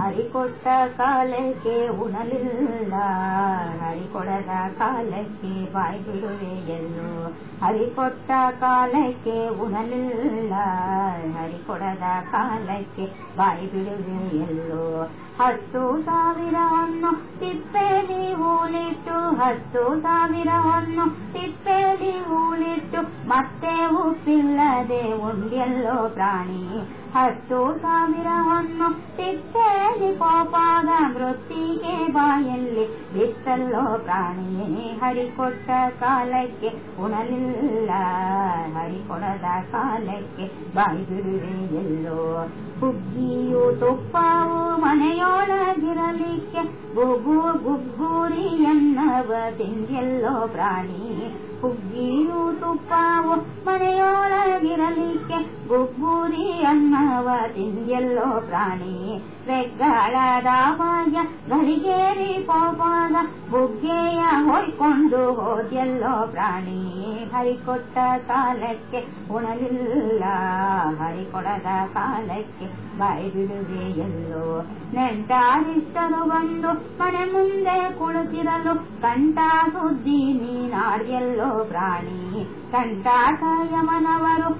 ಹರಿಕೊಟ್ಟ ಕಾಲಕ್ಕೆ ಉಣಲಿಲ್ಲ. ಹರಿಕೊಡದ ಕಾಲಕ್ಕೆ ಬಾಯಿ ಬಿಡುವೆ ಎಲ್ಲೋ ಹರಿಕೊಟ್ಟ ಕಾಲಕ್ಕೆ ಉಣಲಿಲ್ಲ. ಹರಿಕೊಡದ ಕಾಲಕ್ಕೆ ಬಾಯಿ ಬಿಡುವೆ ಎಲ್ಲೋ ಹತ್ತು ಹೂಳಿಟ್ಟು ಹತ್ತು ಸಾವಿರವನ್ನು ತಿಪ್ಪೇಲಿ ಹೂಳಿಟ್ಟು ಮತ್ತೆ ಉಪ್ಪಿಲ್ಲದೆ ಉಂಡೆಲ್ಲೋ ಪ್ರಾಣಿ. ಹತ್ತು ಸಾವಿರವನ್ನು ತಿಪ್ಪೇಲಿ ಕೋಪಾದ ಮೃತ್ತಿಗೆ ಬಾಯಲ್ಲಿ ಬಿತ್ತಲ್ಲೋ ಪ್ರಾಣಿ. ಹರಿಕೊಟ್ಟ ಕಾಲಕ್ಕೆ ಉಣಲಿಲ್ಲ, ಹರಿಕೊಡದ ಕಾಲಕ್ಕೆ ಬಾಯಿ ಬಿಡುವೆ ಎಲ್ಲೋ. ಹುಗ್ಗಿಯು ತುಪ್ಪವು ಮನೆಯೊಳಗಿರಲಿಕ್ಕೆ ಗುಗು ಗುಗ್ಗುರಿ ಎನ್ನವ ತಿಂದೆಲ್ಲೋ ಪ್ರಾಣಿ ಹುಗ್ಗಿಯೂ ತುಪ್ಪವು ಮನೆಯೊಳಗಿರಲಿಕ್ಕೆ ಗುಗ್ಗುರಿ ಅನ್ನವ ತಿಂದೆಲ್ಲೋ ಪ್ರಾಣಿ ರೆಗ್ಗಳದ ಭಾಗ್ಯ ಗಳಿಗೇರಿ ಪೋಪಾದ ಬುಗ್ಗೆಯ ಹೊಯ್ಕೊಂಡು ಹೋದೆಲ್ಲೋ ಪ್ರಾಣಿ. ಹರಿಕೊಟ್ಟ ಕಾಲಕ್ಕೆ ಉಣಲಿಲ್ಲ, ಹರಿಕೊಡದ ಕಾಲಕ್ಕೆ ಬಾಯಿ ಬಿಡುವೆ ಎಲ್ಲೋ. ನೆಂಟಾರಿಷ್ಟರು ಬಂದು ಮನೆ ಮುಂದೆ ಕುಳಿತಿರಲು ಕಂಠ ಸುದ್ದಿ ನೀನಾಡ್ಯಲ್ಲೋ ಪ್ರಾಣಿ. ಕಂಠಾಟ ಯಮನವರು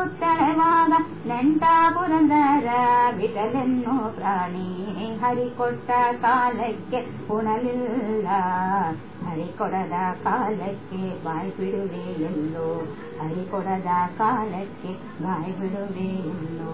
ಕಂಠಿಸುತ್ತಳೆವಾಗ ನಂಟ ಪುರಂದರ ಬಿಟಲೆನ್ನು ಪ್ರಾಣಿ ಹರಿಕೊಟ್ಟ ಕಾಲಕ್ಕೆ ಉಣಲಿಲ್ಲ. ಹರಿಕೊಡದ ಕಾಲಕ್ಕೆ ಬಾಯ್ಬಿಡುವೆ ಎಲ್ಲೋ ಹರಿಕೊಡದ ಕಾಲಕ್ಕೆ ಬಾಯ್ಬಿಡುವೆ ಎಲ್ಲೋ